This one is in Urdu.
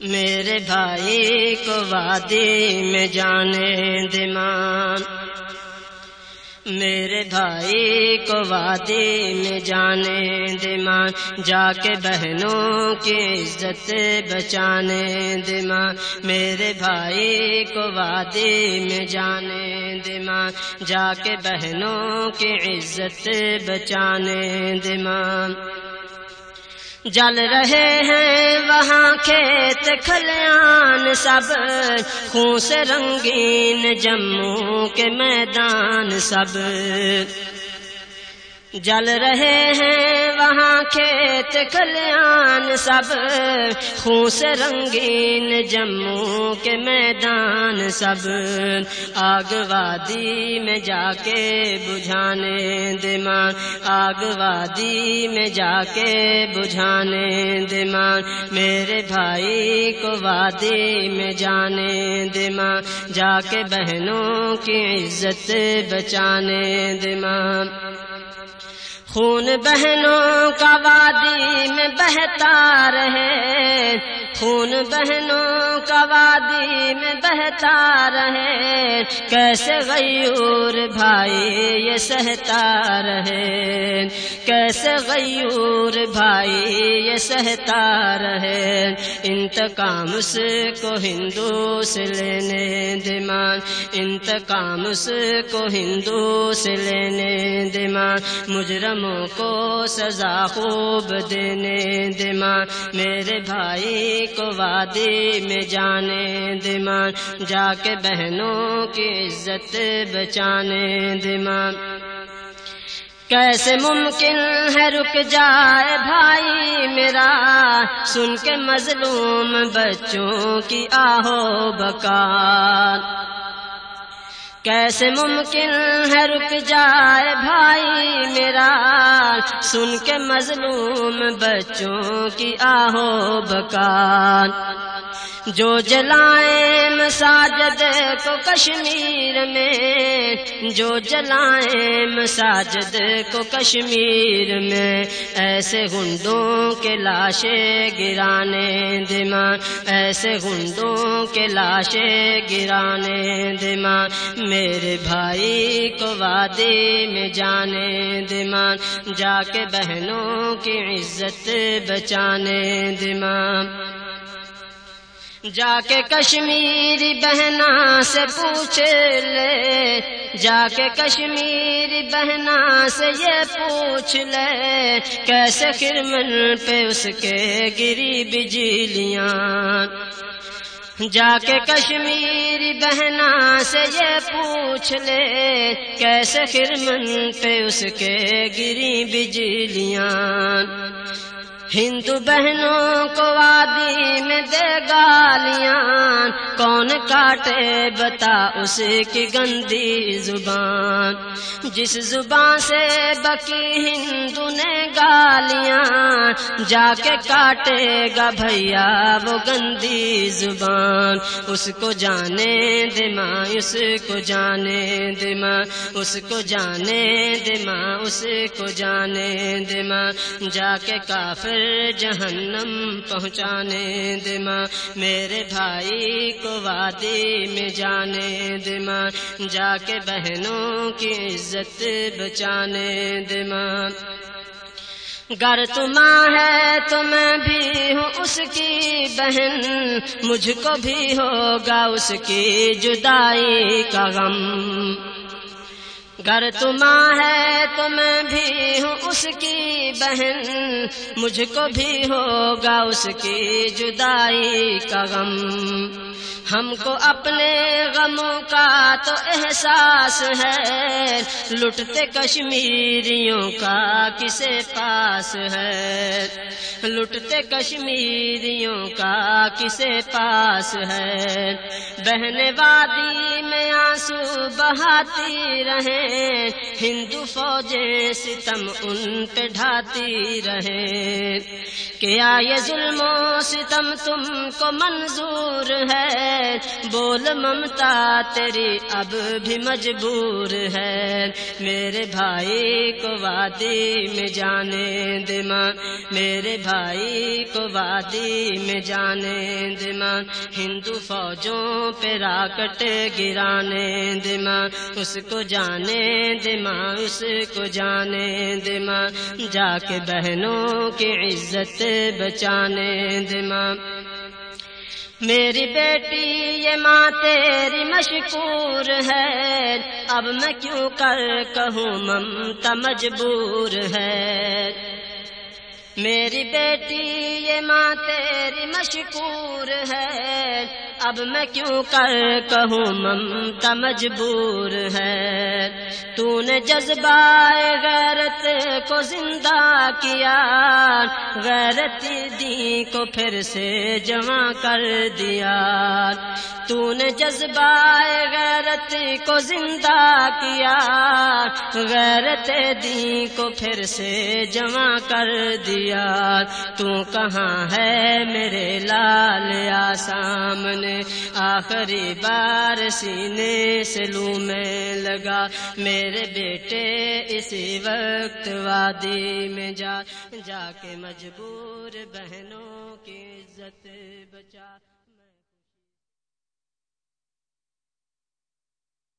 میرے بھائی کو وادی میں جانے دمان میرے بھائی کو وادی میں جانے دمان جا کے بہنوں کی عزت بچانے دمان میرے بھائی کو وادی میں جانے دمان جا کے بہنوں کی عزت بچانے دمان جل رہے ہیں وہاں کھیت کھلیان سب خون سے رنگین جموں کے میدان سب۔ جل رہے ہیں وہاں کھیت کلیان سب خون سے رنگین جموں کے میدان سب۔ آگ وادی میں جا کے بجھانے دمان آگ وادی میں جا کے بجھانے دمان میرے بھائی کو وادی میں جانے دمان جا کے بہنوں کی عزت بچانے دمان خون بہنوں کا وادی میں بہتا رہے خون بہنوں کا وادی میں بہتا رہے۔ کیسے غیور بھائی یہ سہتا رہے۔ کیسے غیور بھائی یہ سہتا رہے۔ انتقام اس کو ہندو سے لینے دمان۔ انتقام اس کو ہندو سے لینے دمان۔ مجرموں کو سزا خوب دینے دمان۔ میرے بھائی کو وادی میں جانے دماغ، جا کے بہنوں کی عزت بچانے دمان کیسے ممکن ہے رک جائے بھائی میرا؟ سن کے مظلوم بچوں کی آہو بکار۔ کیسے ممکن ہے رک جائے بھائی میرا؟ سن کے مظلوم بچوں کی آہو بکان۔ جو جلائیں مساجد کو کشمیر میں، جو جلائیں مساجد کو کشمیر میں، ایسے گنڈوں کے لاشیں گرانے دمان ایسے گنڈوں کے لاشیں گرانے دمان میرے بھائی کو وادی میں جانے دمان جا کے بہنوں کی عزت بچانے دمان جا کے کشمیری بہنا سے پوچھ لے۔ جا کے کشمیری بہنا سے یہ پوچھ لے۔ کیسے خرمن پہ اس کے گری بجلیاں۔ جا کے کشمیری بہنا سے یہ پوچھ لے۔ کیسے خرمن پہ اس کے گری بجلیاں۔ ہندو بہنوں کو وادی میں دے گالیاں۔ کون کاٹے بتا اس کی گندی زبان۔ جس زبان سے بکی ہندو نے گالیاں۔ جا کے کاٹے گا بھیا وہ گندی زبان۔ اس کو جانے دما اس کو جانے دما اس کو جانے دما اس کو جانے دما جا کے کافر جہنم پہنچانے دما میرے بھائی کو وادی میں جانے دما جا کے بہنوں کی عزت بچانے دما گر تماں ہے تو میں بھی ہوں اس کی بہن، مجھ کو بھی ہوگا اس کی جدائی کا غم۔ گر تماں ہے تو میں بھی ہوں اس کی بہن، مجھ کو بھی ہوگا اس کی جدائی کا غم۔ ہم کو اپنے غموں کا تو احساس ہے، لٹتے کشمیریوں کا کسے پاس ہے۔ لٹتے کشمیریوں کا کسے پاس ہے۔ بہن وادی میں آنسو بہاتی رہے ہندو فوجیں ستم ان پہ ڈھاتی رہے۔ کیا یہ ظلم و ستم تم کو منظور ہے، بول ممتا تیری اب بھی مجبور ہے۔ میرے بھائی کو وادی میں جانے دمان میرے بھائی کو وادی میں جانے دمان ہندو فوجوں پہ راکٹ گرانے دمان اس کو جانے دمان اس کو جانے دمان جا کے بہنوں کی عزت بچانے دمان میری بیٹی، یہ ماں تیری مشکور ہے، اب میں کیوں کر کہوں ممتا مجبور ہے۔ میری بیٹی، یہ ماں تیری مشکور ہے اب میں کیوں کر کہوں ممتا مجبور ہے؟ تو نے جذبہ غیرت کو زندہ کیا، غیرت دی کو پھر سے جمع کر دیا۔ تو نے جذبہ غیرت کو زندہ کیا، غیرت دی کو پھر سے جمع کر دیا۔ تو کہاں ہے میرے لال آ سامنے؟ آخری بار سینے سے لو میں لگا، میرے بیٹے اسی وقت وادی میں جا جا کے مجبور بہنوں کی عزت بچا۔